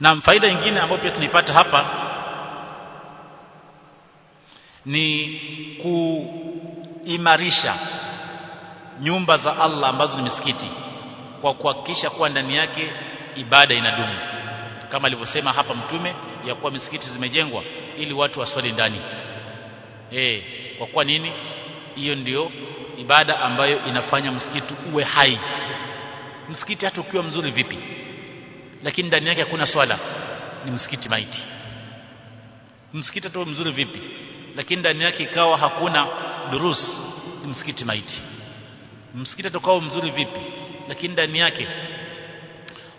na faida nyingine ambayo pia tunaipata hapa ni kuimarisha nyumba za Allah ambazo ni misikiti kwa kuhakikisha kuwa ndani yake ibada inadumu. Kama alivyosema hapa mtume ya kuwa misikiti zimejengwa ili watu waswali ndani. Eh kwa kuwa nini? Hiyo ndio ibada ambayo inafanya msikiti uwe hai. Msikiti hata ukiwa mzuri vipi lakini ndani yake hakuna swala. Ni msikiti maiti. Msikiti tu mzuri vipi? Lakini ndani yake ikawa hakuna durus. Ni msikiti maiti. Msikiti hata ukawa mzuri vipi? Lakini ndani yake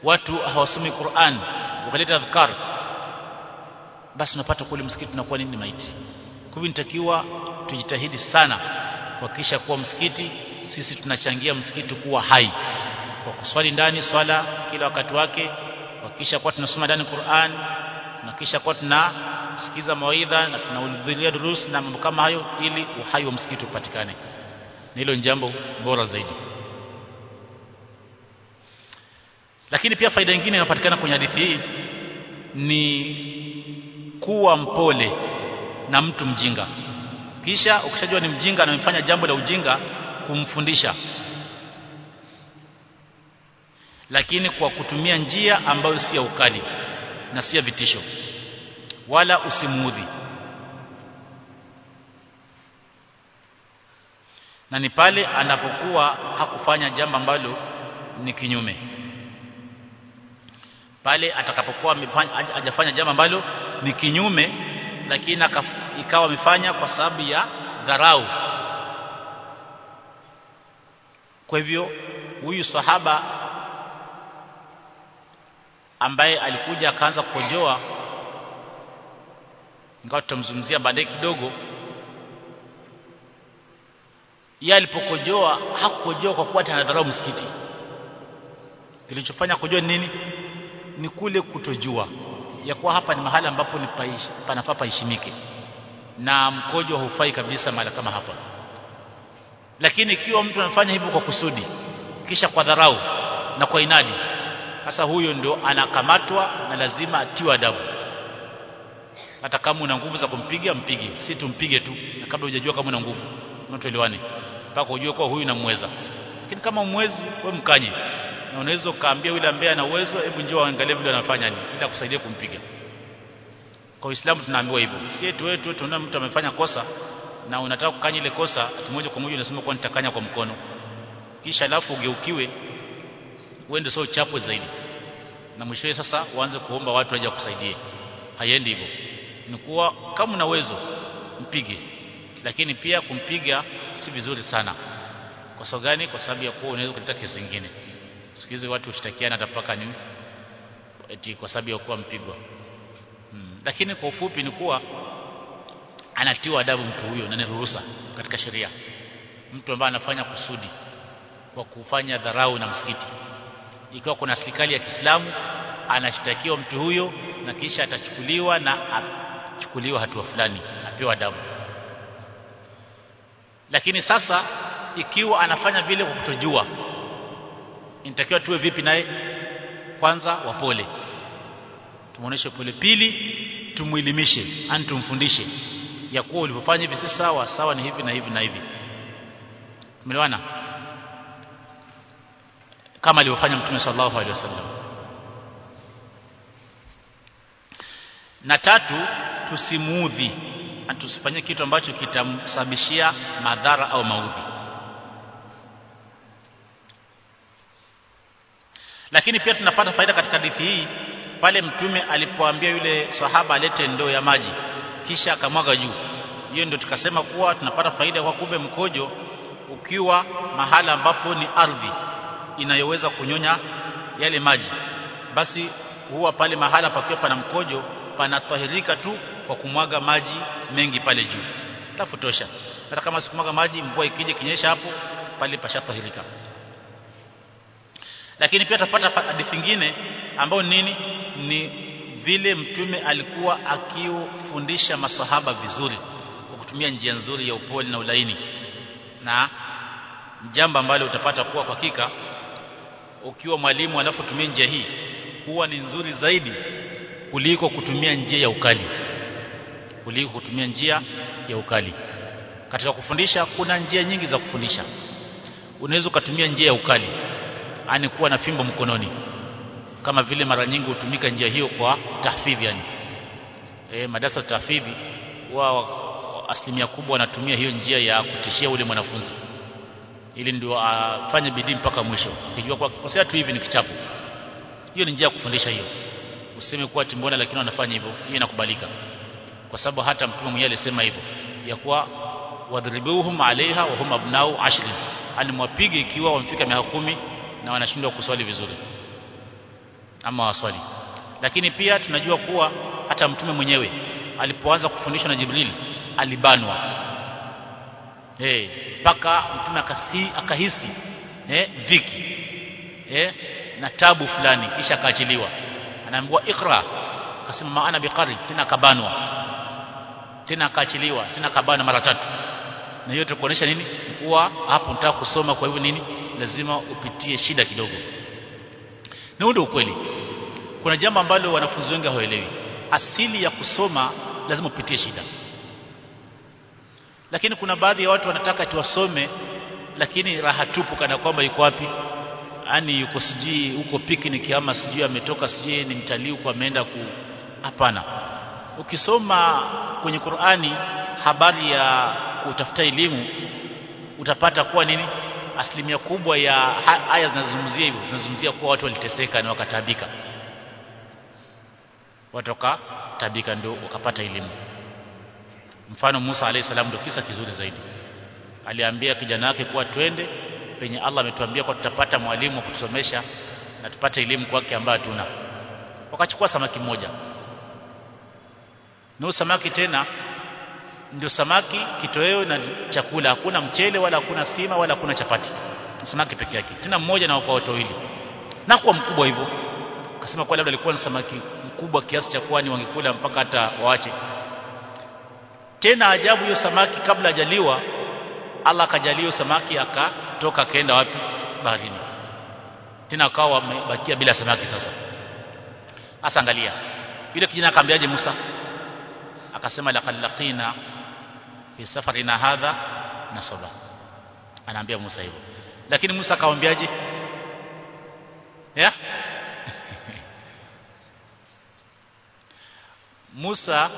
watu hawasomi Qur'an wakaleta adhkar. Basi unapata kule msikiti unakuwa nini maiti? Kwa nitakiwa tujitahidi sana kuhakikisha kuwa msikiti sisi tunachangia msikiti kuwa hai. Kwa kuswali ndani swala kila wakati wake kuhakikisha kwa tunasoma ndani Qur'an na kisha kwa tunasikiza mawaidha na tunahudhuria durus na mambo kama hayo ili uhai wa msikiti upatikane. Hilo ni jambo bora zaidi. Lakini pia faida nyingine inapatikana kwenye hadithi hii ni kuwa mpole na mtu mjinga. Kisha ukishajua ni mjinga na amefanya jambo la ujinga kumfundisha lakini kwa kutumia njia ambayo si ya ukali na si ya vitisho. Wala usimuudhi. Na ni pale anapokuwa hakufanya jambo ambalo ni kinyume. Pale atakapokuwa hajafanya jambo ambalo ni kinyume lakini ikawa amefanya kwa sababu ya dharau. Kwa hivyo huyu sahaba ambaye alikuja akaanza kukojoa ingawa tutamzungumzia baadaye kidogo. Yeye alipokojoa hakukojoa kwa kuwa anadharau msikiti. Kilichofanya ni nini? Ni kule kutojua ya kuwa hapa ni mahali ambapo ni panafaa paheshimike. Na mkojo haufai kabisa mahali kama hapa. Lakini ikiwa mtu anafanya hivyo kwa kusudi kisha kwa dharau na kwa inadi sasa huyo ndio anakamatwa na lazima atiwe adabu. Hata kama una nguvu za kumpiga mpige. Si tumpige tu na kabla hujajua kama una nguvu tunatoelewane mpaka ujue kwa huyu namweza. Lakini kama umwezi wewe mkanye. Na unaweza ukaambia yule ambaye ana uwezo hebu njoo angalie vile anafanya nini ili akusaidie kumpiga. Kwa Uislamu tunaambiwa hivyo. Si eti wewe tu tunaona mtu amefanya kosa na unataka kukanya ile kosa moja kwa moja unasema kwa nitakanya kwa mkono. Kisha alafu ugeukiwe uende sio chapwe zaidi. Na mwishowe sasa uanze kuomba watu waje kusaidie haiendi hivyo. Ni kuwa kama una uwezo mpige. Lakini pia kumpiga si vizuri sana. Kwa sababu gani? Kwa sababu ya kuwa unaweza kuleta kesi nyingine siku hizi watu hushtakiana hata mpaka nini eti kwa sababu ya kuwa mpigwa. Hmm. lakini kwa ufupi ni kuwa anatiwa adabu mtu huyo na ni ruhusa katika sheria. Mtu ambaye anafanya kusudi kwa kufanya dharau na msikiti ikiwa kuna serikali ya Kiislamu anashtakiwa mtu huyo na kisha atachukuliwa na achukuliwa hatua fulani apewa adabu. Lakini sasa ikiwa anafanya vile kwa kutojua inatakiwa tuwe vipi naye? Kwanza wapole. Tumuoneshe pole. Pili tumuelimishe ani tumfundishe ya kuwa ulivyofanya hivi si sawa sawa ni hivi na hivi na hivi. Umeelewana kama alivyofanya mtume sallallahu alaihi wasallam. Na tatu tusimuudhi. Tusifanyie kitu ambacho kitamsababishia madhara au maudhi. Lakini pia tunapata faida katika hadithi hii pale mtume alipoambia yule sahaba alete ndoo ya maji kisha akamwaga juu. Hiyo ndio tukasema kuwa tunapata faida kwa kumbe mkojo ukiwa mahala ambapo ni ardhi inayoweza kunyonya yale maji. Basi huwa pale mahala pakiwa pana mkojo panatahirika tu kwa kumwaga maji mengi pale juu. Tafutosha. Hata kama sikumwaga maji mvua ikija kinyesha hapo pale pashatahirika. Lakini pia tutapata hadithi nyingine ambayo nini? Ni vile mtume alikuwa akiufundisha masahaba vizuri kwa kutumia njia nzuri ya upole na ulaini. Na jambo ambalo utapata kuwa kwa hakika ukiwa mwalimu anapotumia njia hii huwa ni nzuri zaidi kuliko kutumia njia ya ukali. Kuliko kutumia njia ya ukali. Katika kufundisha kuna njia nyingi za kufundisha. Unaweza ukatumia njia ya ukali yani kuwa na fimbo mkononi. Kama vile mara nyingi hutumika njia hiyo kwa tahfidhi yani e, madarasa tahfidhi wa asilimia kubwa wanatumia hiyo njia ya kutishia ule mwanafunzi ili ndio afanye bidii mpaka mwisho. Akijua kwa kosea tu hivi ni kichapo. Hiyo ni njia ya kufundisha hiyo. Useme kuwa timbona lakini wanafanya hivyo hiyo inakubalika. Kwa sababu hata mtume mwenyewe alisema hivyo ya kuwa wadhribuhum alaiha wa hum abnau ashri. Ani mwapige ikiwa wamefika miaka kumi na wanashindwa kuswali vizuri. Ama waswali. Lakini pia tunajua kuwa hata mtume mwenyewe alipoanza kufundishwa na Jibril alibanwa eh mpaka mtume akasi akahisi eh dhiki eh na tabu fulani kisha akaachiliwa. Anaambiwa ikra akasema maana biqari tena kabanwa tena akaachiliwa tena akabanwa mara tatu. Na hiyo tukuonesha nini? Kuwa hapo nataka kusoma kwa hivyo nini? Lazima upitie shida kidogo. Na ndio ukweli. Kuna jambo ambalo wanafunzi wengi hawaelewi. Asili ya kusoma lazima upitie shida lakini kuna baadhi ya watu wanataka tuwasome lakini raha tupu kana kwamba yuko wapi? Yani yuko sijui huko picnic ama sijui ametoka sijui ni mtalii huko ameenda ku hapana. Ukisoma kwenye Qur'ani habari ya kutafuta elimu utapata kuwa nini? Asilimia kubwa ya aya zinazozungumzia hivyo zinazozungumzia kuwa watu waliteseka na wakatabika watoka tabika ndio wakapata elimu mfano Musa alayhi salam ndio kisa kizuri zaidi. Aliambia kijana wake kuwa twende penye Allah ametuambia kwa tutapata mwalimu wa kutusomesha na tupate elimu kwake ambayo hatuna. Wakachukua samaki mmoja. Na samaki tena ndio samaki kitoweo na chakula. Hakuna mchele wala hakuna sima wala hakuna chapati. Samaki peke yake. Tena mmoja na kwa watu wawili. Na kuwa mkubwa hivyo. Akasema kwa labda alikuwa ni samaki mkubwa kiasi cha kwani wangekula mpaka hata waache tena ajabu hiyo samaki kabla ajaliwa Allah akajalia samaki akatoka akaenda wapi? Baharini. Tena akawa wamebakia bila samaki sasa. Sasa angalia yule kijana akamwambiaje Musa? Akasema laqad laqina fi safarina hadha nasaba. Anaambia Musa hivyo. Lakini Musa akamwambiaje? Ya? Musa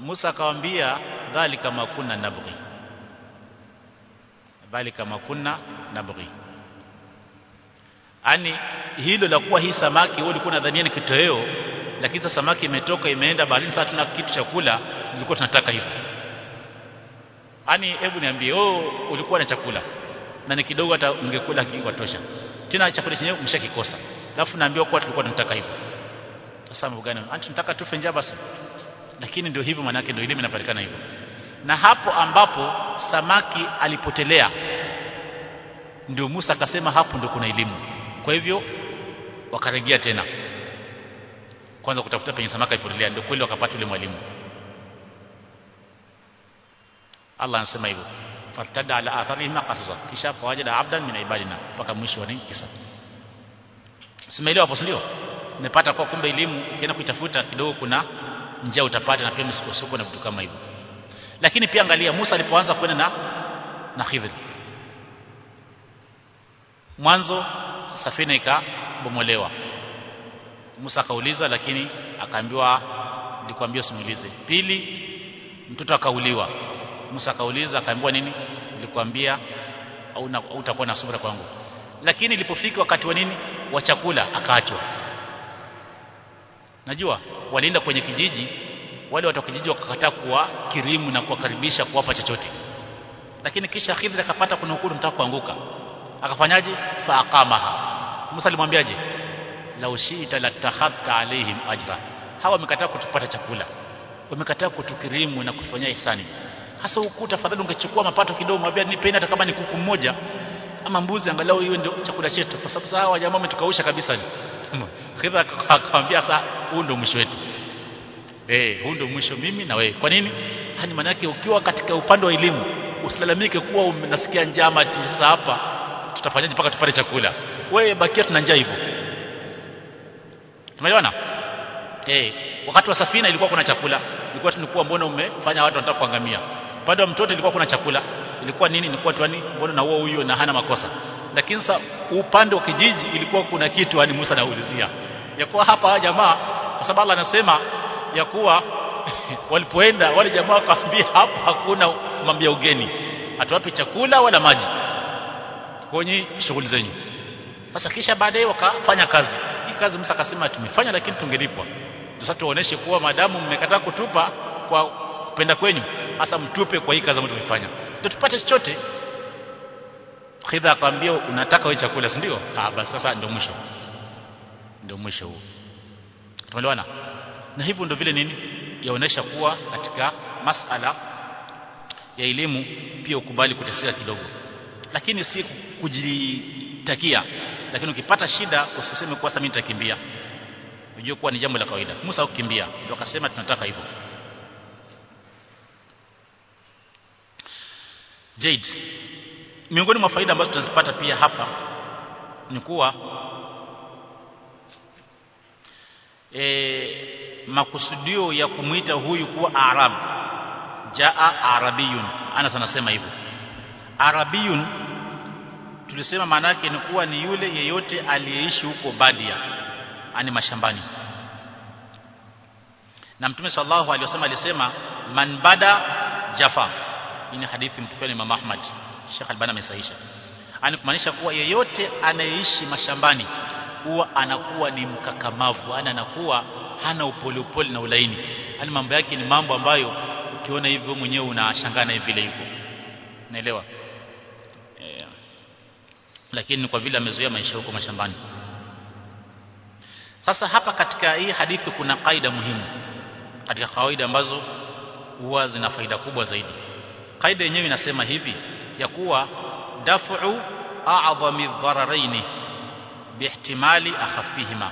Musa akamwambia dhalika ma kunna nabghi. Dhalika kama kunna nabghi. Ani hilo la kuwa hii samaki wewe ulikuwa unadhania ni kitoweo lakini sasa samaki imetoka imeenda baharini sasa tuna kitu cha kula nilikuwa tunataka hivyo. Ani hebu niambie oh ulikuwa na chakula na ni kidogo hata ungekula kingi tosha tena chakula chenyewe umeshakikosa alafu naambiwa kwa tulikuwa tunataka hivyo. Sasa mambo gani? Tunataka tufe njaa basi lakini ndio hivyo maana yake ndio elimu inapatikana hivyo. Na hapo ambapo samaki alipotelea ndio Musa akasema hapo ndio kuna elimu. Kwa hivyo wakarejea tena. Kwanza kutafuta penye samaki alipotelea ndio kweli wakapata yule mwalimu. Allah anasema hivyo. Fartada ala atharihim qasasa kisha fawajada abdan min ibadina mpaka mwisho wa nini kisa. Simeelewa hapo ndio? Nimepata kwa kumbe elimu ukienda kuitafuta kidogo kuna njia utapata na pia misukosuko na vitu kama hivyo. Lakini pia angalia Musa alipoanza kwenda na na Khidr. Mwanzo safina ikabomolewa. Musa akauliza lakini akaambiwa nilikwambia usimulize pili mtoto akauliwa. Musa akauliza akaambiwa nini? Nilikwambia au utakuwa na subira kwangu. Lakini ilipofika wakati wa nini? Wa chakula akaachwa najua walienda kwenye kijiji wale watu wa kijiji wakakataa kuwa kirimu na kuwakaribisha kuwapa chochote. Lakini kisha Khidr akapata kuna ukuru mtaka kuanguka. Akafanyaje? Faqamaha aqamaha. Musa alimwambiaje? Law shi'ta latakhadta alaihim ajra. Hawa wamekataa kutupata chakula. Wamekataa kutukirimu na kufanya ihsani. Hasa huku tafadhali ungechukua mapato kidogo mwambie nipeni hata kama ni kuku mmoja. Ama mbuzi angalau iwe ndio chakula chetu. Kwa sababu sawa jamaa umetukausha kabisa Khidr akamwambia sasa huu ndio mwisho wetu. Eh huu ndio mwisho mimi na wewe. Kwa nini? Hani maana yake ukiwa katika upande wa elimu usilalamike kuwa unasikia njama sasa hapa tutafanyaje mpaka tupate chakula. Wewe bakia tuna njaa hivyo. Tumeelewana eh wakati wa safina ilikuwa kuna chakula. Ilikuwa tunakuwa mbona umefanya watu wanataka kuangamia. Upande wa mtoto ilikuwa kuna chakula ilikuwa nini? Ilikuwa tu yani mbona na huyo na hana makosa? Lakini sa upande wa kijiji ilikuwa kuna kitu yani Musa anaulizia. Ya kuwa hapa jamaa kwa sababu Allah anasema ya kuwa walipoenda wale jamaa wakaambia hapa hakuna mambia ugeni. Hatuwapi chakula wala maji kwenye shughuli zenyu. Sasa kisha baadaye wakafanya kazi. Hii kazi Musa akasema tumefanya lakini tungelipwa. Sasa tuoneshe kuwa madamu mmekataa kutupa kwa kupenda kwenyu hasa mtupe kwa hii kazi ambayo tumefanya ndio tupate chochote. Khidha akamwambia unataka wewe chakula si ndio? Ah basi sasa ndio mwisho. Ndio mwisho huo. Tumeelewana? Na hivyo ndio vile nini? Yaonesha kuwa katika masala ya elimu pia ukubali kuteseka kidogo. Lakini si kujitakia. Lakini ukipata shida usiseme kwa sasa mimi nitakimbia. Unajua kuwa ni jambo la kawaida. Musa kukimbia ndio akasema tunataka hivyo Jade miongoni mwa faida ambazo tunazipata pia hapa ni kuwa e, makusudio ya kumwita huyu kuwa Arab jaa arabiyun. Anas anasema hivyo. Arabiyun tulisema maana yake ni kuwa ni yule yeyote aliyeishi huko Badia ani mashambani. Na mtume sallallahu alaihi wasallam alisema man bada jafa ni hadithi mpokea ni Imam Ahmad Sheikh Albani amesahisha ani kumaanisha kuwa yeyote anayeishi mashambani huwa anakuwa ni mkakamavu ana anakuwa hana upole upole na ulaini. Yani mambo yake ni mambo ambayo ukiona hivyo mwenyewe unashangaa na vile yuko. Naelewa e, lakini kwa vile amezoea maisha huko mashambani. Sasa hapa katika hii hadithi kuna kaida muhimu katika kawaida ambazo huwa zina faida kubwa zaidi kaida yenyewe inasema hivi ya kuwa daf'u a'dhami dhararaini bihtimali akhafihima.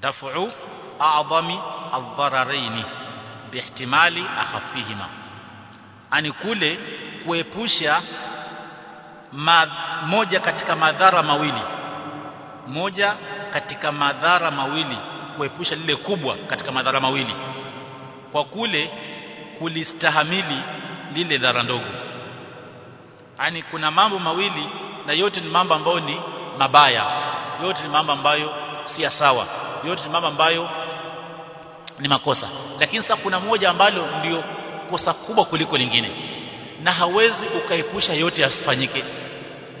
Daf'u a'dhami ad-dhararaini bihtimali akhafihima. Ani kule kuepusha moja katika madhara mawili. Moja katika madhara mawili kuepusha lile kubwa katika madhara mawili. Kwa kule kulistahamili lile dhara ndogo. Yani kuna mambo mawili na yote ni mambo ambayo ni mabaya. Yote ni mambo ambayo si sawa. Yote ni mambo ambayo ni makosa. Lakini sasa kuna moja ambalo ndio kosa kubwa kuliko lingine. Na hawezi ukaepusha yote yasifanyike.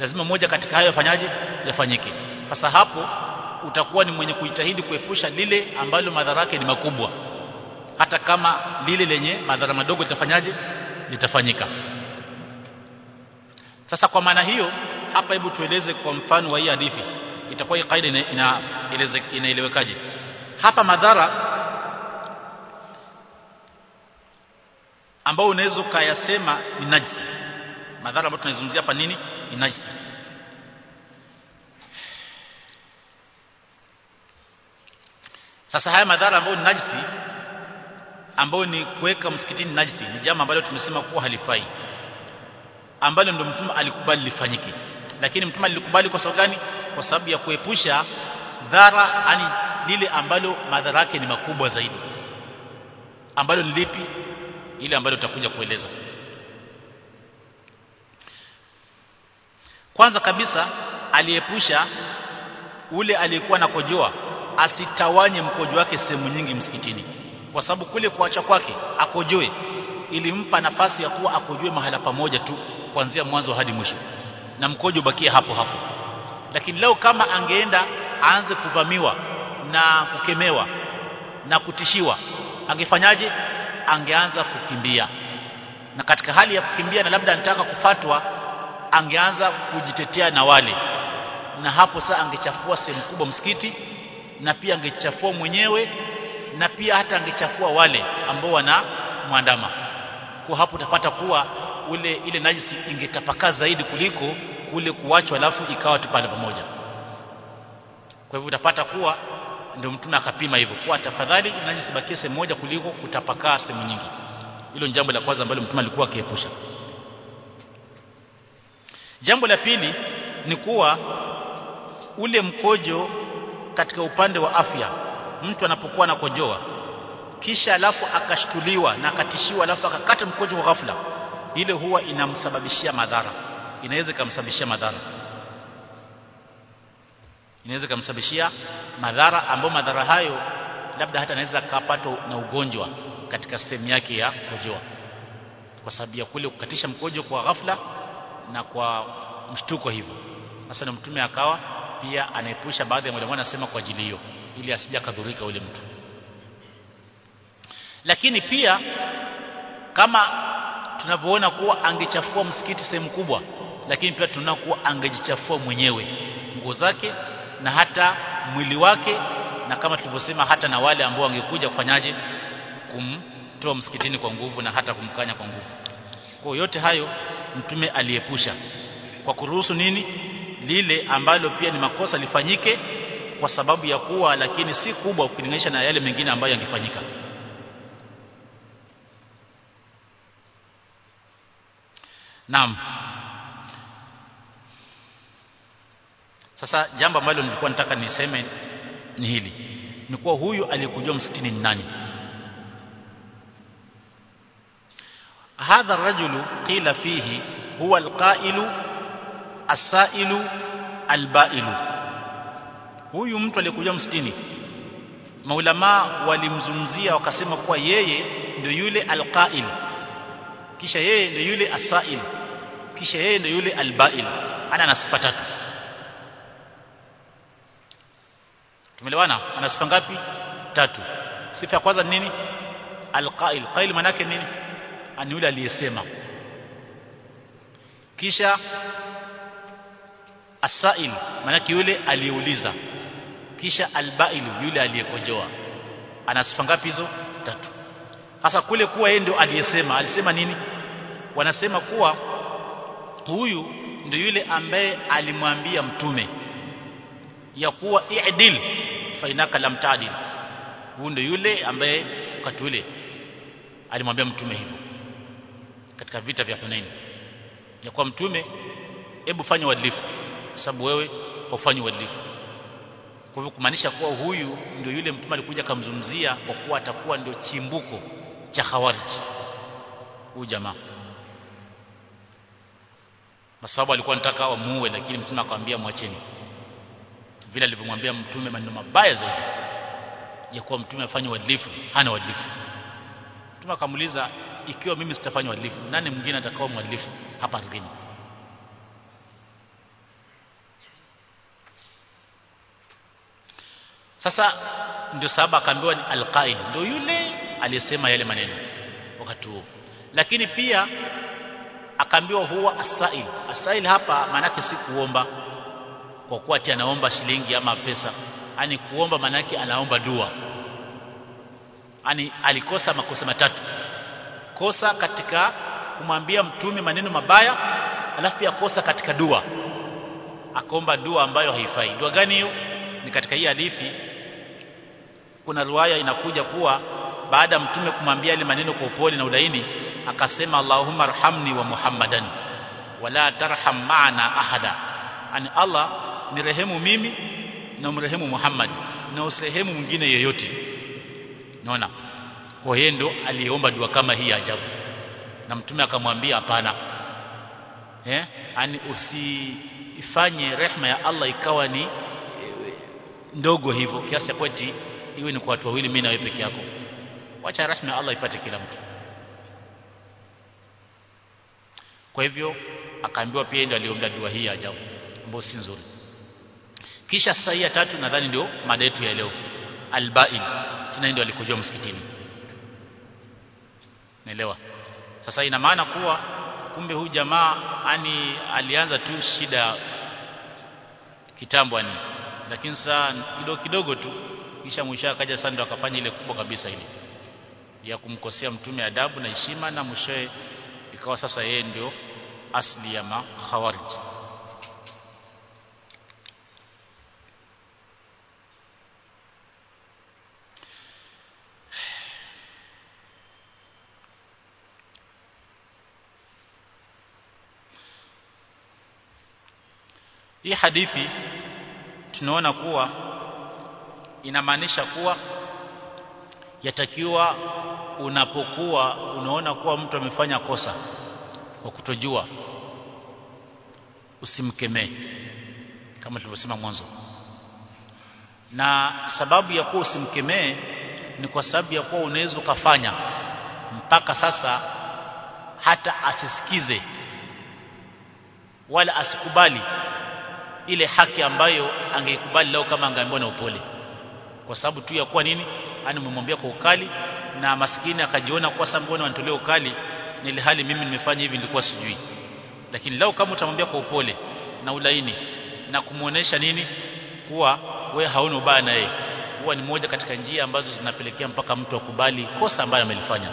Lazima moja katika hayo yafanyaje? Yafanyike. Sasa hapo utakuwa ni mwenye kujitahidi kuepusha lile ambalo madhara yake ni makubwa hata kama lile lenye madhara madogo litafanyaje litafanyika. Sasa kwa maana hiyo hapa hebu tueleze kwa mfano wa hii hadithi. Itakuwa hii kaida ina, ina, inaelewekaje? Hapa madhara ambayo unaweza ukayasema ni najisi. Madhara ambayo tunaizungumzia hapa nini? Ni najisi. Sasa haya madhara ambayo ni najisi ambayo ni kuweka msikitini najisi ni jambo ambalo tumesema kuwa halifai ambalo ndio mtume alikubali lifanyike. Lakini mtume alikubali kwa sababu gani? Kwa sababu ya kuepusha dhara ani lile ambalo madhara yake ni makubwa zaidi. Ambalo ni lipi? Ile ambalo tutakuja kueleza. Kwanza kabisa aliepusha ule aliyekuwa na kojoa asitawanye mkojo wake sehemu nyingi msikitini kwa sababu kule kuacha kwake akojoe ilimpa nafasi ya kuwa akojoe mahala pamoja tu kuanzia mwanzo hadi mwisho. Na mkojo bakia hapo hapo. Lakini leo kama angeenda aanze kuvamiwa na kukemewa na kutishiwa angefanyaje? Angeanza kukimbia. Na katika hali ya kukimbia na labda anataka kufatwa angeanza kujitetea na wale. Na hapo sasa angechafua sehemu kubwa msikiti na pia angechafua mwenyewe na pia hata angechafua wale ambao wana mwandama. Kwa hapo utapata kuwa ule ile najisi ingetapakaa zaidi kuliko kule kuachwa alafu ikawa tu pale pamoja. Kwa hivyo utapata kuwa ndio mtume akapima hivyo. Kwa tafadhali najisi bakie sehemu moja kuliko kutapakaa sehemu nyingi. Hilo ni jambo la kwanza ambalo mtume alikuwa akiepusha. Jambo la pili ni kuwa ule mkojo katika upande wa afya mtu anapokuwa anakojoa kisha alafu akashtuliwa na akatishiwa alafu akakata mkojo kwa ghafla ile huwa inamsababishia madhara. Inaweza ikamsababishia madhara. Inaweza ikamsababishia madhara ambayo madhara hayo labda hata anaweza akapatwa na ugonjwa katika sehemu yake ya kojoa kwa sababu ya kule kukatisha mkojo kwa ghafla na kwa mshtuko hivyo. Sasa na mtume akawa pia anaepusha baadhi ya mwalimu anasema kwa ajili hiyo ili asijakadhurika yule ule mtu. Lakini pia kama tunavyoona kuwa angechafua msikiti sehemu kubwa lakini pia tunaona kuwa angejichafua mwenyewe nguo zake na hata mwili wake na kama tulivyosema hata na wale ambao wangekuja kufanyaje? Kumtoa msikitini kwa nguvu na hata kumkanya kwa nguvu. Kwa yote hayo mtume aliepusha. Kwa kuruhusu nini? Lile ambalo pia ni makosa lifanyike kwa sababu ya kuwa lakini si kubwa ukilinganisha na yale mengine ambayo yangefanyika Naam. Sasa jambo ambalo nilikuwa nataka niseme ni hili. Ni kuwa huyu aliyekujua msitini ni nani? Hadha rajulu qila fihi huwa alqailu asailu albailu. Huyu mtu aliyekuja msitini. Maulama walimzungumzia wakasema kuwa yeye ndio yule alqail. Kisha yeye ndio yule asail kisha yeye ndio yule albail. Ana na sifa tatu. Tumelewana ana sifa ngapi? Tatu. Sifa ya kwanza ni nini? Alqail. Qail maana yake nini ani yule aliyesema. Kisha asail maana yake yule aliyeuliza kisha albailu yule aliyekojoa. Ana sifa ngapi hizo? Tatu. Sasa kule kuwa yeye ndio aliyesema alisema nini? Wanasema kuwa huyu ndio yule ambaye alimwambia mtume ya kuwa i'dil fa inaka lam ta'dil. Huyu ndio yule ambaye wakati ule alimwambia mtume hivyo katika vita vya Hunain. Ya kuwa mtume hebu fanya uadilifu sababu wewe haufanyi uadilifu kwa hivyo kumaanisha kuwa huyu ndio yule mtume alikuja kumzumzia kwa kuwa atakuwa ndio chimbuko cha khawarij. Huyu jamaa. Masababu alikuwa anataka wamuue lakini mtume akamwambia mwacheni. Vile alivyomwambia mtume maneno mabaya zaidi ya kuwa mtume afanye uadilifu hana uadilifu. Mtume akamuuliza ikiwa mimi sitafanya uadilifu nani mwingine atakao mwadilifu hapa ardhini sasa ndio sababu akaambiwa ni alqail ndio yule aliyesema yale maneno wakati huo. Lakini pia akaambiwa huwa asail asail hapa maanake si kuomba kwa kuwa ati anaomba shilingi ama pesa. Ani kuomba maanake anaomba dua. Ani alikosa makosa matatu. Kosa katika kumwambia mtume maneno mabaya alafu pia kosa katika dua. Akaomba dua ambayo haifai. Dua gani hiyo? Ni katika hii hadithi kuna riwaya inakuja kuwa baada ya mtume kumwambia ile maneno kwa upole na ulaini akasema Allahumma arhamni wa Muhammadan wala tarham maana ahada. Ani Allah ni rehemu mimi na mrehemu Muhammad na usirehemu mwingine yeyote. Naona kwa hiyo ndo aliomba dua kama hii ajabu. Na mtume akamwambia hapana. Eh? Ani usifanye rehma ya Allah ikawa ni e, ndogo hivyo kiasi kweti iwe ni kwa watu wawili mimi na wewe peke yako. Wacha rahma Allah ipate kila mtu. Kwa hivyo akaambiwa pia ndio aliomba dua hii ajabu ambayo si nzuri. Kisha sasa hii ya tatu nadhani ndio mada yetu ya leo. Albain. Tena ndio alikujua msikitini. Naelewa? Sasa ina maana kuwa kumbe huyu jamaa ani alianza tu shida kitambo ani lakini saa kidogo kidogo tu kisha mwisho akaja sasa ndo akafanya ile kubwa kabisa ile. Ya kumkosea mtume adabu na heshima na mwishoe ikawa sasa yeye ndio asli ya khawarij hii hadithi tunaona kuwa inamaanisha kuwa yatakiwa unapokuwa unaona kuwa mtu amefanya kosa kwa kutojua usimkemee kama tulivyosema mwanzo. Na sababu ya kuwa usimkemee ni kwa sababu ya kuwa unaweza ukafanya mpaka sasa hata asisikize wala asikubali ile haki ambayo angeikubali lao kama angeambiwa na upole kwa sababu tu ya kuwa nini? Ani umemwambia kwa ukali na maskini akajiona kwa sababu mbona wanitolea ukali nili hali mimi nimefanya hivi nilikuwa sijui. Lakini lao kama utamwambia kwa upole na ulaini na kumuonesha nini? Kuwa we hauna ubaya na yeye. Huwa ni moja katika njia ambazo zinapelekea mpaka mtu akubali kosa ambayo amelifanya.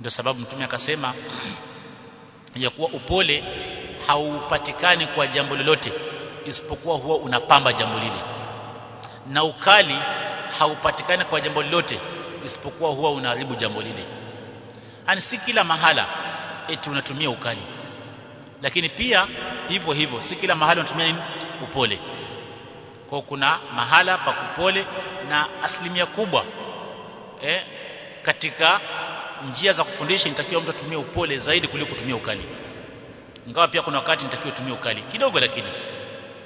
Ndio sababu mtume akasema ya kuwa upole haupatikani kwa jambo lolote isipokuwa huwa unapamba jambo lile na ukali haupatikani kwa jambo lolote isipokuwa huwa unaharibu jambo lile. Ani si kila mahala eti unatumia ukali. Lakini pia hivyo hivyo si kila mahala unatumia nini? Upole. Kwa kuna mahala pa kupole na asilimia kubwa eh, katika njia za kufundisha inatakiwa mtu atumie upole zaidi kuliko kutumia ukali. Ingawa pia kuna wakati nitakiwa utumie ukali kidogo lakini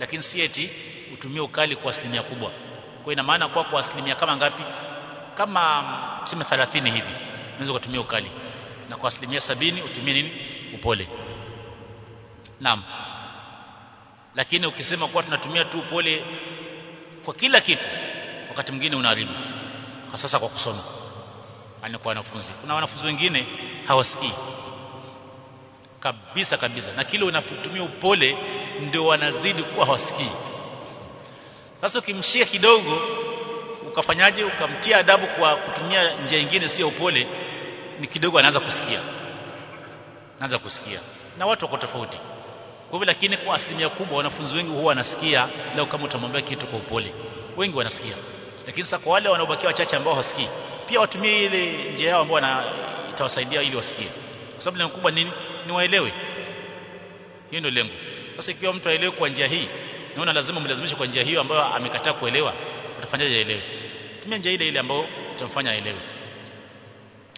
lakini si eti utumie ukali kwa asilimia kubwa kwa ina maana kwa kwa asilimia kama ngapi? Kama tuseme 30 hivi unaweza kutumia ukali. Na kwa asilimia sabini utumie nini? Upole. Naam. Lakini ukisema kuwa tunatumia tu upole kwa kila kitu wakati mwingine unaharibu. Sasa kwa kusoma. Ani kwa wanafunzi. Kuna wanafunzi wengine hawasikii. Kabisa kabisa. Na kile unapotumia upole ndio wanazidi kuwa hawasikii sasa ukimshia kidogo ukafanyaje? Ukamtia adabu kwa kutumia njia nyingine sio upole ni kidogo anaanza kusikia. Anaanza kusikia. Na watu wako tofauti. Kwa lakini kwa asilimia kubwa wanafunzi wengi huwa wanasikia na kama utamwambia kitu kwa upole. Wengi wanasikia. Lakini sasa kwa wale wanaobakia wachache ambao hawasikii pia watumie ile njia yao ambao itawasaidia ili wasikie. Kwa sababu lengo kubwa nini? Ni waelewe. Hiyo ndio lengo. Sasa ikiwa mtu aelewe kwa njia hii naona lazima mlazimishe kwa njia hiyo ambayo amekataa kuelewa utafanyaje aelewe? Tumia njia ile ile ambayo utamfanya aelewe.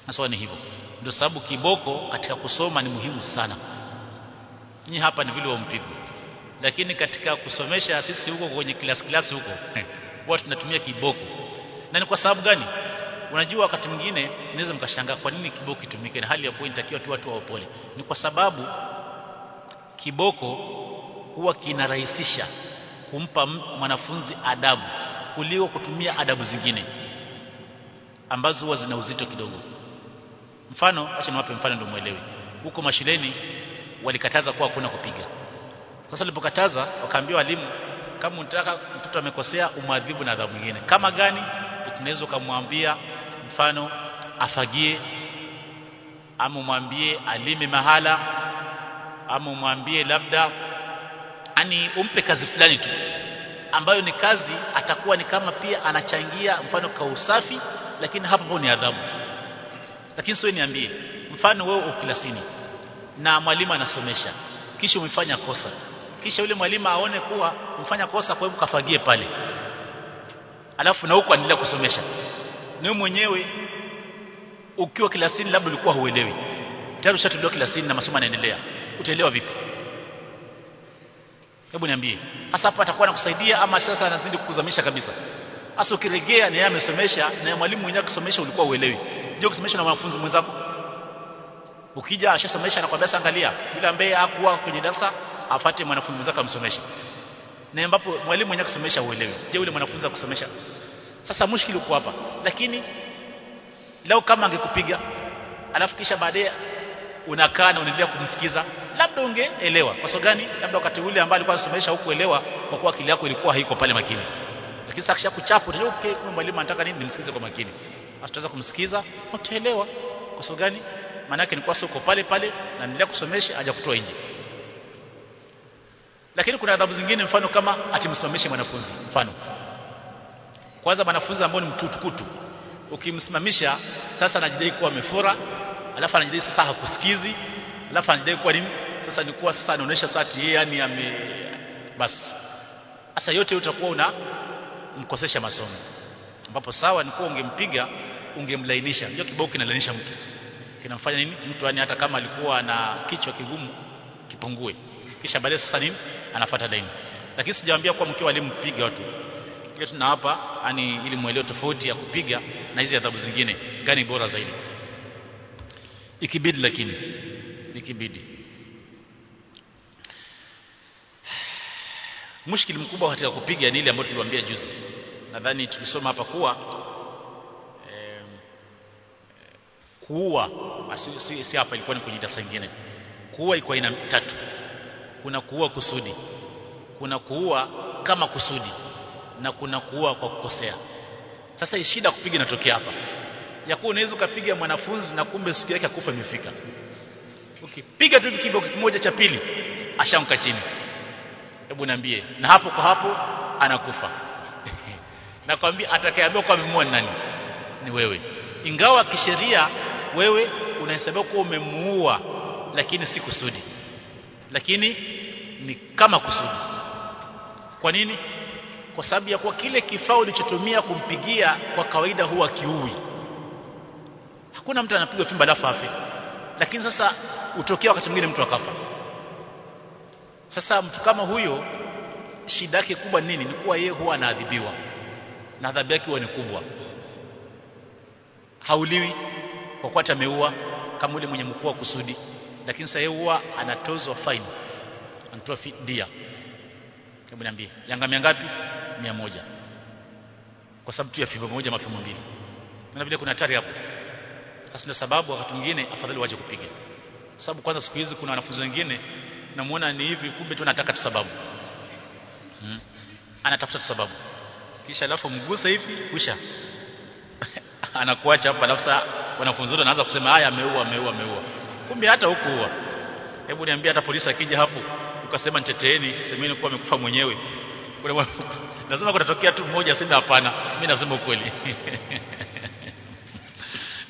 Sasa ni hivyo. Ndio sababu kiboko katika kusoma ni muhimu sana. Ni hapa ni vile wampigwa lakini katika kusomesha sisi huko kwenye class class huko huwa tunatumia kiboko. Na ni kwa sababu gani? Unajua wakati mwingine unaweza mkashangaa kwa nini kiboko kitumike na hali ya kuwa inatakiwa tu watu waopole. Ni kwa sababu kiboko huwa kinarahisisha kumpa mwanafunzi adabu kuliko kutumia adabu zingine ambazo huwa zina uzito kidogo. Mfano acha niwape mfano ndio muelewe huko mashuleni walikataza kuwa hakuna kupiga. Sasa walipokataza wakaambia walimu kama unataka mtoto amekosea umwadhibu na adhabu nyingine. Kama gani? Tunaweza kumwambia mfano afagie ama umwambie alime mahala ama umwambie labda ani umpe kazi fulani tu ambayo ni kazi atakuwa ni kama pia anachangia mfano kwa usafi lakini hapo ni adhabu. Lakini sio niambie mfano wewe ukilasini na mwalimu anasomesha kisha umefanya kosa kisha yule mwalimu aone kuwa umefanya kosa kwa hivyo kafagie pale. Alafu na huko anaendelea kusomesha na mwenyewe ukiwa kilasini labda ulikuwa huelewi. Tayari ushatolewa kilasini na masomo yanaendelea. Utaelewa vipi hebu niambie hasa hapo atakuwa anakusaidia ama sasa anazidi kukuzamisha kabisa? Hasa ukiregea na yeye amesomesha na mwalimu mwenyewe akisomesha ulikuwa uelewi je kusomesha na wanafunzi mwenzako? Ukija ashasomesha anakuambia sasa angalia yule ambaye hakuwa kwenye darasa afuate mwanafunzi mwenzake amsomeshe. Na ambapo mwalimu mwenyewe akisomesha uelewi je yule mwanafunzi akusomesha sasa mushkili uko hapa. Lakini lao kama angekupiga alafu kisha baadaye unakaa na unaendelea kumsikiza labda ungeelewa. Kwa sababu gani? Labda wakati ule ambaye alikuwa anasomesha hukuelewa kwa kuwa akili yako ilikuwa haiko pale makini. Lakini sasa kisha kuchapo utajua okay kumbe mwalimu anataka nini nimsikize kwa makini? Ataweza kumsikiza utaelewa. Kwa sababu gani? Maana yake ni kwa uko pale pale na endelea kusomesha haja kutoa nje. Lakini kuna adhabu zingine mfano kama atimsimamishe mwanafunzi. Mfano. Kwanza mwanafunzi ambao ni mtutukutu ukimsimamisha sasa anajidai kuwa amefura alafu anajidai sasa hakusikizi. Alafu anajidai kuwa nini? Sasa ni kuwa sasa anaonesha sasa yeye yani ame basi sasa yote utakuwa una mkosesha masomo. Ambapo sawa ni kuwa ungempiga ungemlainisha. Hiyo kibao kinalainisha mtu. Kinamfanya nini? Mtu yani hata kama alikuwa na kichwa kigumu kipungue. Kisha baadaye sasa nini? Anafuata laini. Lakini sijawaambia kwa mkiwa alimpiga watu. Tunawapa yani ili muelewe tofauti ya kupiga na hizi adhabu zingine. Gani bora zaidi ikibidi lakini ikibidi. Mushkili mkubwa katika kupiga ni ile ambayo tuliwaambia juzi. Nadhani tukisoma hapa kuwa eh, kuua si, si, hapa ilikuwa ni kwenye darasa lingine kuua iko aina tatu. Kuna kuua kusudi kuna kuua kama kusudi na kuna kuua kwa kukosea. Sasa shida kupiga inatokea hapa ya kuwa unaweza ukapiga mwanafunzi na kumbe siku yake akufa imefika. Ukipiga okay. tu kiboko kimoja cha pili ashamka chini. Hebu niambie na hapo kwa hapo anakufa. Nakwambia atakayeambiwa kwa amemua nani? Ni wewe. Ingawa kisheria wewe unahesabiwa kuwa umemuua lakini si kusudi. Lakini ni kama kusudi. Kwa nini? Kwa sababu ya kuwa kile kifaa ulichotumia kumpigia kwa kawaida huwa kiui hakuna mtu anapigwa fimba alafu afe. Lakini sasa utokea wakati mwingine mtu akafa. Sasa mtu kama huyo shida yake kubwa nini? Ni kuwa yeye huwa anaadhibiwa. Na adhabu yake ni kubwa. Hauliwi kwa kuwa ameua kama ule mwenye mkuu wa kusudi. Lakini sasa yeye huwa anatozwa fine. Anatoa fidia hebu niambie yangamia ngapi? Mia moja. Kwa sababu tu ya fimbo moja mafimbo mbili. Na vile kuna hatari hapo ndio sababu wakati mwingine afadhali waje kupiga. Sababu kwanza siku hizi kuna wanafunzi wengine namuona ni hivi kumbe tu anataka tu sababu. Hmm. anatafuta tu sababu. Kisha alafu mgusa hivi kisha anakuacha hapa alafu wanafunzi wote wanaanza kusema haya ameua ameua ameua. Kumbe hata huko huwa hebu niambie hata polisi akija hapo ukasema niteteeni semeni kuwa amekufa mwenyewe. Lazima kutatokea tu mmoja aseme hapana. Mimi nasema ukweli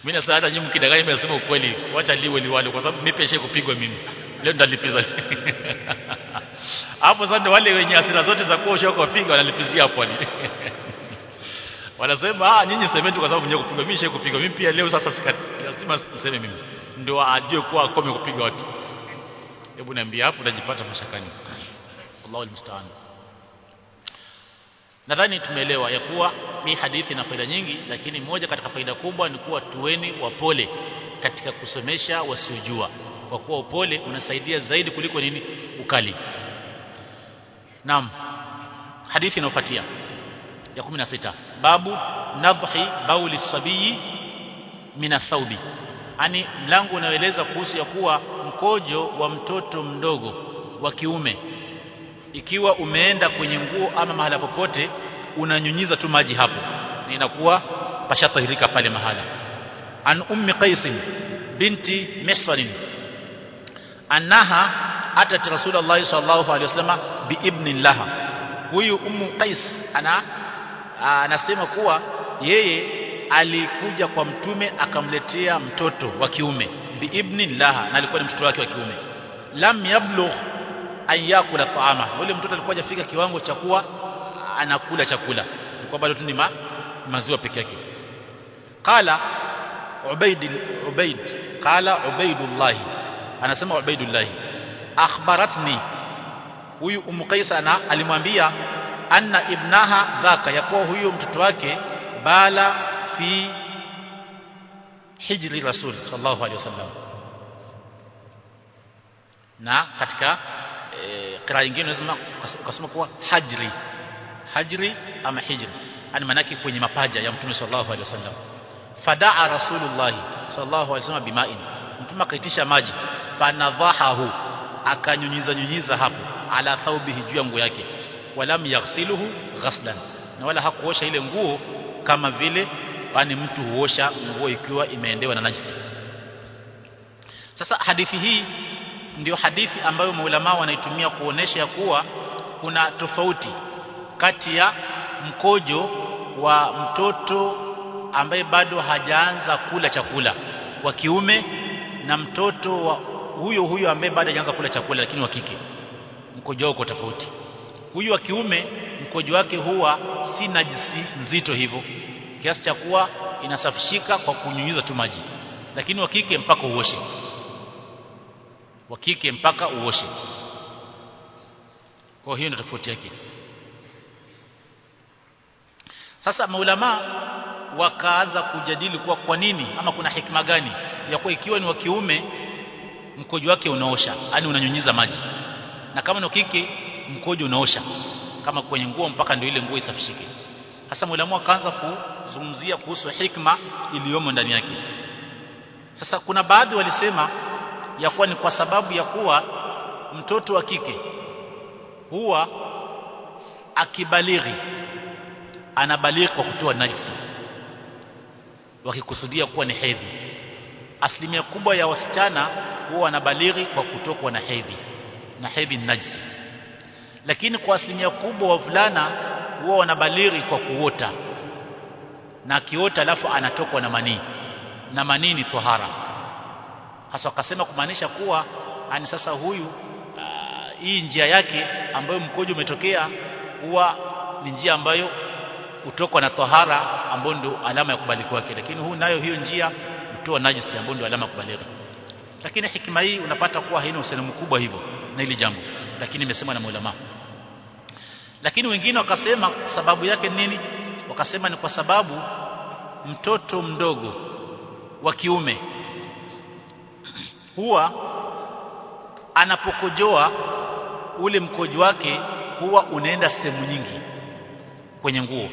mimi na sadaka nyinyi mkidanganya mimi ukweli. Wacha liwe liwalo kwa sababu mimi peshe kupigwa mimi. Leo ndalipiza hapo sasa wale wenye asira zote za kuosha huko wapiga wanalipizia hapo ali wanasema ah nyinyi semeni kwa sababu mnyewe kupigwa. Mimi shehe mimi pia leo sasa sikati lazima niseme mimi. Ndio ajue kwa akome kupiga watu. Hebu niambie hapo unajipata mashakani. Allahu almusta'an nadhani tumeelewa ya kuwa hii hadithi ina faida nyingi lakini moja katika faida kubwa ni kuwa tuweni wapole katika kusomesha wasiojua. Kwa kuwa upole unasaidia zaidi kuliko nini? Ukali. Naam. Hadithi inayofuatia ya 16 babu nadhi bauli sabii min athaubi yani mlango unaoeleza kuhusu ya kuwa mkojo wa mtoto mdogo wa kiume ikiwa umeenda kwenye nguo ama mahala popote unanyunyiza tu maji hapo. Na inakuwa pashatahirika pale mahala. An ummi qais binti mihsan annaha atat rasulullah sallallahu alaihi wasallam bi ibnin laha. Huyu ummu qais ana anasema kuwa yeye alikuja kwa mtume akamletea mtoto wa kiume bi ibnin laha na alikuwa ni mtoto wake wa kiume. Lam yablugh an yakula taama. Yule mtoto alikuwa hajafika kiwango cha kuwa anakula chakula. Kwa bado tu ni ma, maziwa peke yake. Qala ubaid ubaid qala ubaidullah anasema ubaidullah akhbaratni. Huyu umu kaisa na alimwambia anna ibnaha dhaka. Yakuwa huyu mtoto wake bala fi hijri rasul sallallahu alaihi wasallam. Na katika e, kira nyingine unasema ukasema kuwa hajri. Hajri ama hijri. Yani manake kwenye mapaja ya mtume sallallahu alaihi wasallam. Fadaa rasulullah sallallahu alaihi wasallam bima'in. Mtume akaitisha maji. Fanadhahahu. Akanyunyiza nyunyiza hapo. Ala thawbihi juu ya nguo yake. Walam yaghsiluhu ghaslan. Na wala hakuosha ile nguo kama vile yani mtu huosha nguo ikiwa imeendewa na najisi. Sasa hadithi hii ndio hadithi ambayo maulama wanaitumia kuonesha kuwa kuna tofauti kati ya mkojo wa mtoto ambaye bado hajaanza kula chakula wa kiume na mtoto wa huyo huyo ambaye bado hajaanza kula chakula lakini wa kike. Mkojo wao uko tofauti. Huyu wa kiume mkojo wake huwa si najisi nzito hivyo kiasi cha kuwa inasafishika kwa kunyunyiza tu maji lakini wa kike mpaka uoshe wa kike mpaka uoshe. Kwa hiyo ndio tofauti yake. Sasa maulama wakaanza kujadili kuwa kwa nini ama kuna hikma gani ya kuwa ikiwa ni wa kiume mkojo wake unaosha yani unanyunyiza maji. Na kama ni wa kike mkojo unaosha kama kwenye nguo mpaka ndio ile nguo isafishike. Hasa mwalimu akaanza kuzungumzia kuhusu hikma iliyomo ndani yake. Sasa kuna baadhi walisema ya kuwa ni kwa sababu ya kuwa mtoto wa kike huwa akibalighi anabalighi kwa kutoa najisi wakikusudia kuwa ni hedhi. Asilimia kubwa ya wasichana huwa wanabalighi kwa kutokwa na hedhi na hedhi ni najisi. Lakini kwa asilimia kubwa wavulana huwa wanabalighi kwa kuota na akiota alafu anatokwa na manii na manii ni tohara hasa wakasema kumaanisha kuwa ani sasa huyu uh, hii njia yake ambayo mkojo umetokea huwa ni njia ambayo kutokwa na tahara ambayo ndio alama ya kubali kwake. Lakini huu nayo hiyo njia mtoa najisi ambayo ndio alama ya kubaliki lakini hikima hii unapata kuwa haina uhusiano mkubwa hivyo na hili jambo. Lakini imesemwa na maulama. Lakini wengine wakasema sababu yake ni nini? Wakasema ni kwa sababu mtoto mdogo wa kiume huwa anapokojoa ule mkojo wake huwa unaenda sehemu nyingi kwenye nguo.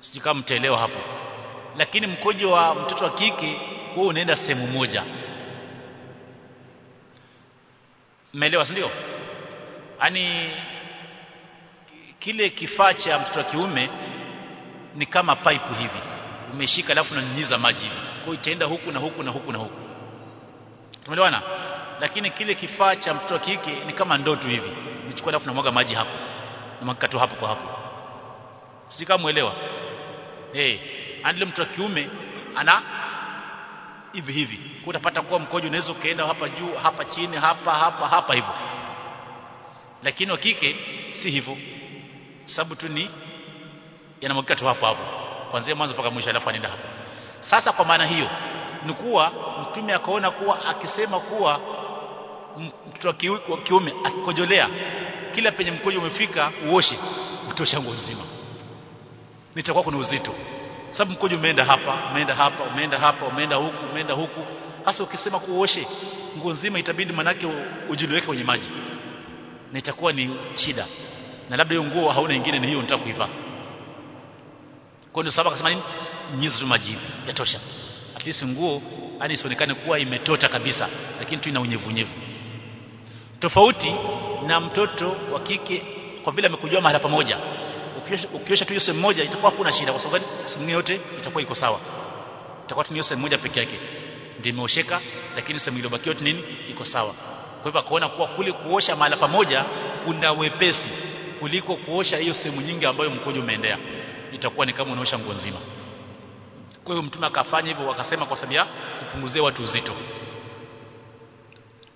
Sijui kama mtaelewa hapo. Lakini mkojo wa mtoto wa kike huwa unaenda sehemu moja. Mmeelewa ndio? Yani kile kifaa cha mtoto wa kiume ni kama pipe hivi. Umeshika alafu unanyunyiza maji hivi. Kwa itaenda huku na huku na huku na huku tumeelewana lakini kile kifaa cha mtoto wa kike ni kama ndoo tu hivi. Nichukua alafu namwaga maji hapo. Namwaga tu hapo kwa hapo. Si kama muelewa eh hey, mtoto wa kiume ana hivi hivi. Kwa utapata kuwa mkojo unaweza ukaenda hapa juu hapa chini hapa hapa hapa hivyo. Lakini wa kike si hivyo. Sababu tu ni yanamwagika tu hapo hapo. Kuanzia mwanzo mpaka mwisho alafu anaenda hapo. Sasa kwa maana hiyo ni kuwa mtume akaona kuwa akisema kuwa mtoto wa kiume akikojolea kila penye mkojo umefika uoshe utosha nguo nzima. Nitakuwa kuna uzito. Sababu mkojo umeenda hapa umeenda hapa umeenda hapa umeenda huku umeenda huku. Hasa ukisema kuoshe nguo nzima itabidi manake ujiweke kwenye maji. Na itakuwa ni shida. Na labda hiyo nguo hauna nyingine ni hiyo unataka kuivaa. Kwa ndio sababu akasema nini? Nyizi tu maji yatosha least nguo yani isionekane kuwa imetota kabisa lakini tu ina unyevunyevu. Tofauti na mtoto wa kike kwa vile amekujua mahala pamoja ukiosha tu sehemu moja itakuwa hakuna shida kwa sababu sehemu yote itakuwa iko sawa. Itakuwa tu sehemu moja peke yake. Ndio imeosheka lakini sehemu iliyobakia yote nini? Iko sawa. Kwa hivyo akaona kuwa kule kuosha mahala pamoja kuna wepesi kuliko kuosha hiyo sehemu nyingi ambayo mkojo umeendea itakuwa ni kama unaosha nguo nzima kwa hiyo mtume akafanya hivyo wakasema kwa sababu ya kupunguzia watu uzito.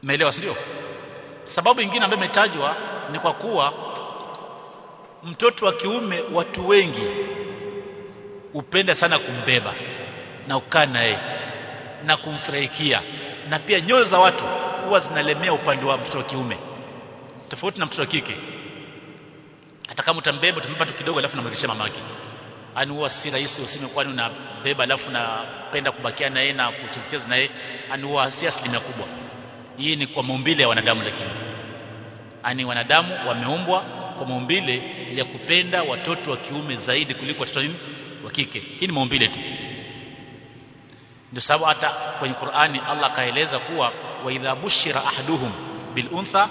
Umeelewa sio sababu nyingine ambayo imetajwa ni kwa kuwa mtoto wa kiume watu wengi upenda sana kumbeba na ukaa naye na kumfurahikia. Na pia nyoyo za watu huwa zinalemea upande wa mtoto wa kiume tofauti na mtoto wa kike. Hata kama utambeba utambeba tu kidogo alafu namwekesha mamake yani huwa si rahisi useme kwani unabeba alafu napenda kubakia na yeye na kuchezecheza na yeye. Yani huwa si asilimia kubwa. Hii ni kwa maumbile ya wanadamu lakini. Yani wanadamu wameumbwa kwa maumbile ya kupenda watoto wa kiume zaidi kuliko watoto wa kike. Hii ni maumbile tu. Ndio sababu hata kwenye Qur'ani Allah kaeleza kuwa wa idha bushira ahaduhum bil untha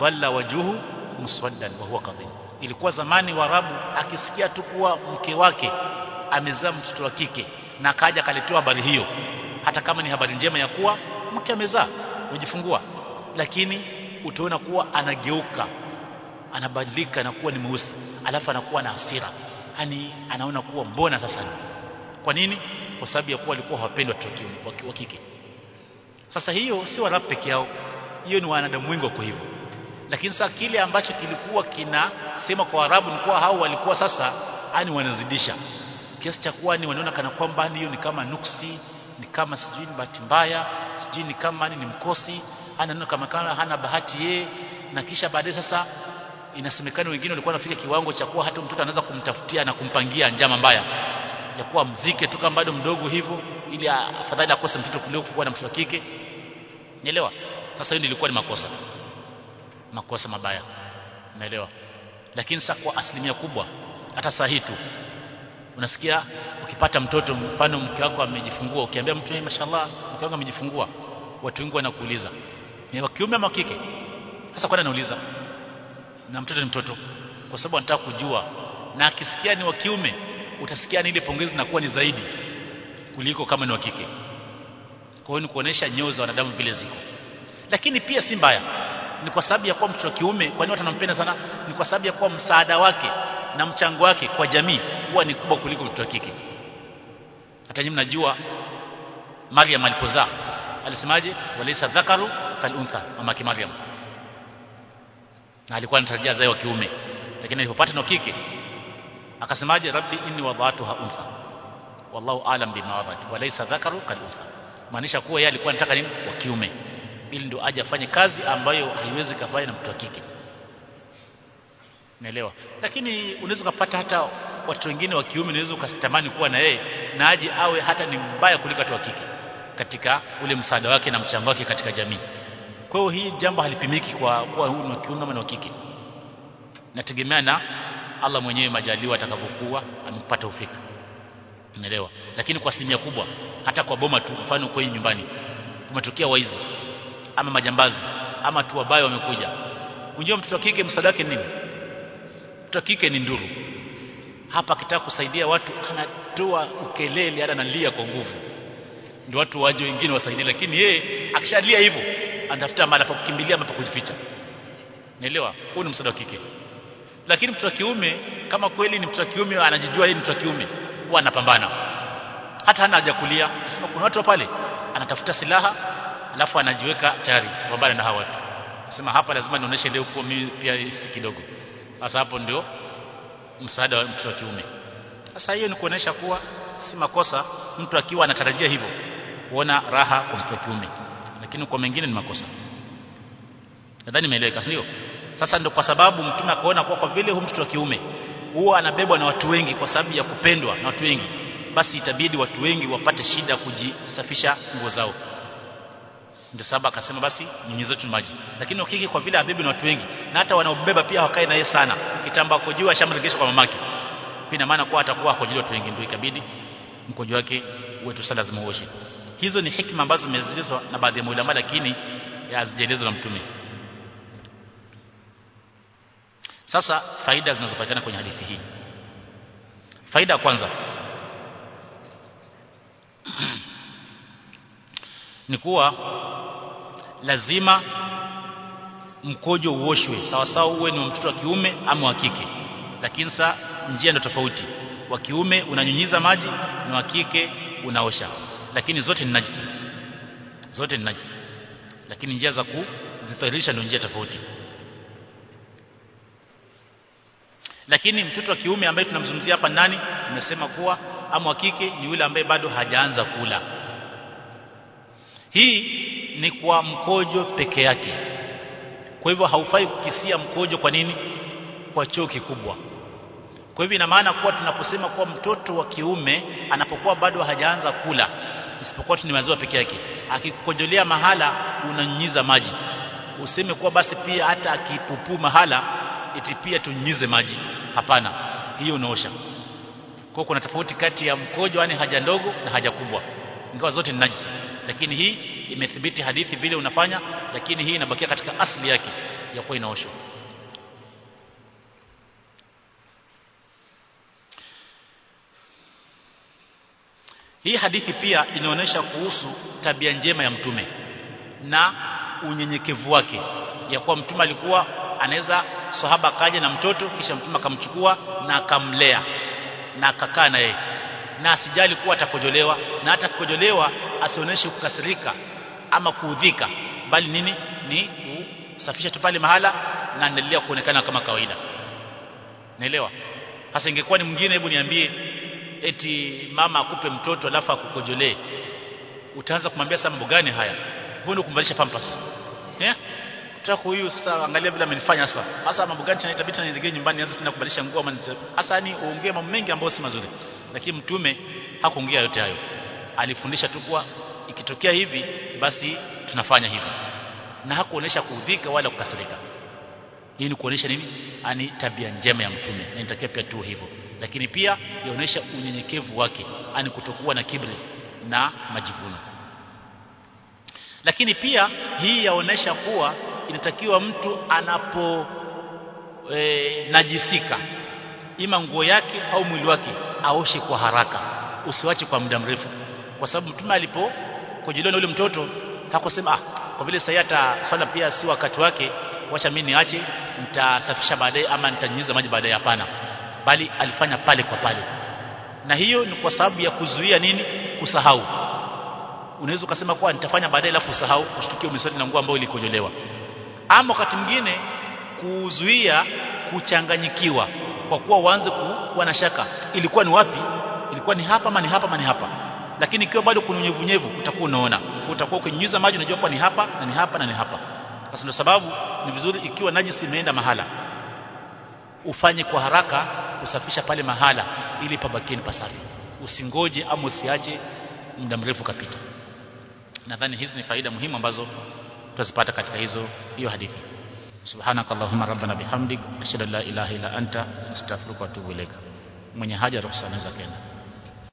dhalla wajuhu muswaddan wa huwa kadhib ilikuwa zamani warabu akisikia tu kuwa mke wake amezaa mtoto wa kike na akaja akaletewa habari hiyo. Hata kama ni habari njema ya kuwa mke amezaa umejifungua lakini utaona kuwa anageuka anabadilika na kuwa ni mweusi alafu anakuwa na hasira. Yani anaona kuwa mbona sasa? Kwa nini? Kwa sababu ya kuwa alikuwa hawapendwa wa kike. Sasa hiyo si warabu peke yao hiyo ni wanadamu wengi wako hivyo lakini sasa kile ambacho kilikuwa kinasema kwa Arabu ni kuwa hao walikuwa sasa ani wanazidisha. Kiasi cha kuwa ni wanaona kana kwamba hiyo ni kama nuksi ni kama sijui ni bahati mbaya sijui ni kama ni mkosi anaona kama kana hana bahati yeye na kisha baadaye sasa inasemekana wengine walikuwa wanafika kiwango cha kuwa hata mtoto anaweza kumtafutia na kumpangia njama mbaya. Ya kuwa mzike tu kama bado mdogo hivyo ili afadhali akose mtoto kuliko kuwa na mtoto wa kike. Nielewa? Sasa hiyo ilikuwa ni makosa makosa mabaya. Umeelewa? Lakini sasa kwa asilimia kubwa hata saa hii tu unasikia ukipata mtoto mfano mke wako amejifungua ukiambia mtu hey, mashallah mke wangu amejifungua watu wengi wanakuuliza. Ni wa kiume ama kike? Sasa kwani anauliza? Na mtoto ni mtoto. Kwa sababu anataka kujua. Na akisikia ni wa kiume utasikia ni ile pongezi inakuwa ni zaidi kuliko kama ni wa kike. Kwa hiyo ni kuonesha nyoo za wanadamu vile ziko. Lakini pia si mbaya ni kwa sababu ya kuwa mtoto wa kiume kwa nini watu wanampenda sana? Ni kwa sababu ya kuwa msaada wake na mchango wake kwa jamii huwa ni kubwa kuliko mtoto wa kike. Hata nyinyi mnajua Maryam alipozaa alisemaje? Walaysa dhakaru kal untha mama ki Maryam. Na alikuwa anatarajia zao wa kiume. Lakini alipopata na kike akasemaje? Rabbi inni wada'tuha untha. Wallahu alam bima wadat walaysa dhakaru kal untha maanisha kuwa yeye alikuwa anataka nini? Wa kiume ili ndo aje afanye kazi ambayo haiwezi kufanya na mtu wa kike. Naelewa. Lakini unaweza kupata hata watu wengine wa kiume unaweza ukatamani kuwa na yeye na aje awe hata ni mbaya kuliko watu wa kike katika ule msaada wake na mchango wake katika jamii. Kwa hiyo hii jambo halipimiki kwa kuwa huyu ni wa kiume ama ni wa kike. Nategemea na Allah mwenyewe majaliwa atakapokuwa amepata ufika. Naelewa. Lakini kwa asilimia kubwa hata kwa boma tu mfano kwa nyumbani kumetokea waizi ama majambazi ama tu wabaya wamekuja. Unajua mtoto wa kike msaada nini? Mtoto wa kike ni nduru. Hapa akitaka kusaidia watu anatoa ukelele hata analia kwa nguvu. Ndio watu waje wengine wasaidie lakini yeye akishalia hivyo anatafuta mahali pa kukimbilia ama pa kujificha. Naelewa? Huyu ni msaada wa kike. Lakini mtoto wa kiume kama kweli ni mtoto wa kiume anajijua yeye ni mtoto wa kiume huwa anapambana. Hata hana haja kulia. Nasema kuna watu pale anatafuta silaha alafu anajiweka tayari kupambana na hawa watu. Sema hapa lazima nionyeshe leo huko mimi pia si kidogo. Sasa hapo ndio msaada wa mtu wa kiume. Sasa hiyo ni kuonesha kuwa si makosa mtu akiwa anatarajia hivyo kuona raha kwa mtu wa kiume. Lakini kwa mengine ni makosa. Nadhani imeeleweka sio sasa ndio kwa sababu mtume akaona kwa kwa vile huyu mtoto wa kiume huwa anabebwa na watu wengi kwa sababu ya kupendwa na watu wengi basi itabidi watu wengi wapate shida kujisafisha nguo zao ndio sababu akasema basi nyunyiza tu maji. Lakini ukiki kwa vile abebi na watu wengi na hata wanaobeba pia hawakae na yeye sana kitamba kujua shamregesha kwa mamake. Pia maana kwa atakuwa kwa watu wengi ndio ikabidi mkojo wake uwe tu sala lazima hizo ni hikma ambazo zimezilizwa na baadhi ya maulama lakini hazijaelezwa na mtume. Sasa faida zinazopatikana kwenye hadithi hii. Faida ya kwanza ni kuwa lazima mkojo uoshwe. Sawa sawa uwe ni mtoto wa kiume ama wa kike. Lakini sa njia ndio tofauti. Wa kiume unanyunyiza maji na wa kike unaosha. Lakini zote ni najisi. Zote ni najisi. Lakini njia za kuzifairisha ndio njia tofauti. Lakini mtoto wa kiume ambaye tunamzungumzia hapa nani tumesema kuwa ama wa kike ni yule ambaye bado hajaanza kula hii ni kwa mkojo peke yake. Kwa hivyo haufai kukisia mkojo kwa nini? Kwa choo kikubwa. Kwa hivyo ina maana kuwa tunaposema kuwa mtoto wa kiume anapokuwa bado hajaanza kula isipokuwa tu ni maziwa peke yake akikojolea mahala unanyunyiza maji. Useme kuwa basi pia hata akipupuu mahala eti pia tunyunyize maji. Hapana hiyo unaosha. Kwa kuna tofauti kati ya mkojo yani haja ndogo na haja kubwa. Ingawa zote ni najisi lakini hii imethibiti hadithi vile unafanya lakini hii inabakia katika asli yake ya kuwa inaoshwa. Hii hadithi pia inaonyesha kuhusu tabia njema ya mtume na unyenyekevu wake ya kuwa mtume alikuwa anaweza sahaba kaja na mtoto kisha mtume akamchukua na akamlea na akakaa na yeye na asijali kuwa atakojolewa na hata kukojolewa asionyeshe kukasirika ama kuudhika bali nini? Ni kusafisha tu pale mahala na endelea kuonekana kama kawaida. Naelewa? Hasa ingekuwa ni mwingine hebu niambie eti mama akupe mtoto alafu akukojolee utaanza kumwambia sasa mambo gani haya? Mbona kumvalisha pampers. Eh? Tutaka huyu sasa angalia vile amenifanya sasa. Sasa mambo gani tena itabidi niregee nyumbani nianze tena kubadilisha nguo ama hasa ni uongee mambo mengi ambayo si mazuri lakini mtume hakuongea yote hayo. Alifundisha tu kuwa ikitokea hivi basi tunafanya hivi. Na hakuonesha kuudhika wala kukasirika. Hii ni kuonesha nini? Ani tabia njema ya mtume. Na nitakia pia tu hivyo. Lakini pia yaonesha unyenyekevu wake. Ani kutokuwa na kibri na majivuno. Lakini pia hii yaonesha kuwa inatakiwa mtu anapo e, najisika ima nguo yake au mwili wake aoshe kwa haraka. Usiwache kwa muda mrefu. Kwa sababu mtume alipo kujiliona yule mtoto hakusema ah kwa vile sasa hata swala pia si wakati wake wacha mimi niache nitasafisha baadaye ama nitanyunyiza maji baadaye. Hapana. Bali alifanya pale kwa pale. Na hiyo ni kwa sababu ya kuzuia nini? Kusahau. Unaweza ukasema kwa nitafanya baadaye alafu usahau ushtukie umeswali na nguo ambayo ilikojolewa ama wakati mwingine kuzuia kuchanganyikiwa kwa kuwa waanze kuwa na shaka. Ilikuwa ni wapi? Ilikuwa ni hapa ama ni hapa ama ni hapa? Lakini ikiwa bado kuna unyevunyevu utakuwa unaona. Utakuwa ukinyunyiza maji unajua kwa ni hapa na ni hapa na ni hapa. Sasa ndio sababu ni vizuri ikiwa najisi imeenda mahala ufanye kwa haraka kusafisha pale mahala ili pabakieni pasafi. Usingoje ama usiache muda mrefu kapita nadhani hizi ni faida muhimu ambazo tutazipata katika hizo hiyo hadithi subhanaka allahumma rabbana bihamdik ashhadu an la ilaha illa anta astaghfiruka wa atubu ilaika mwenye haja ruhusa anaweza kenda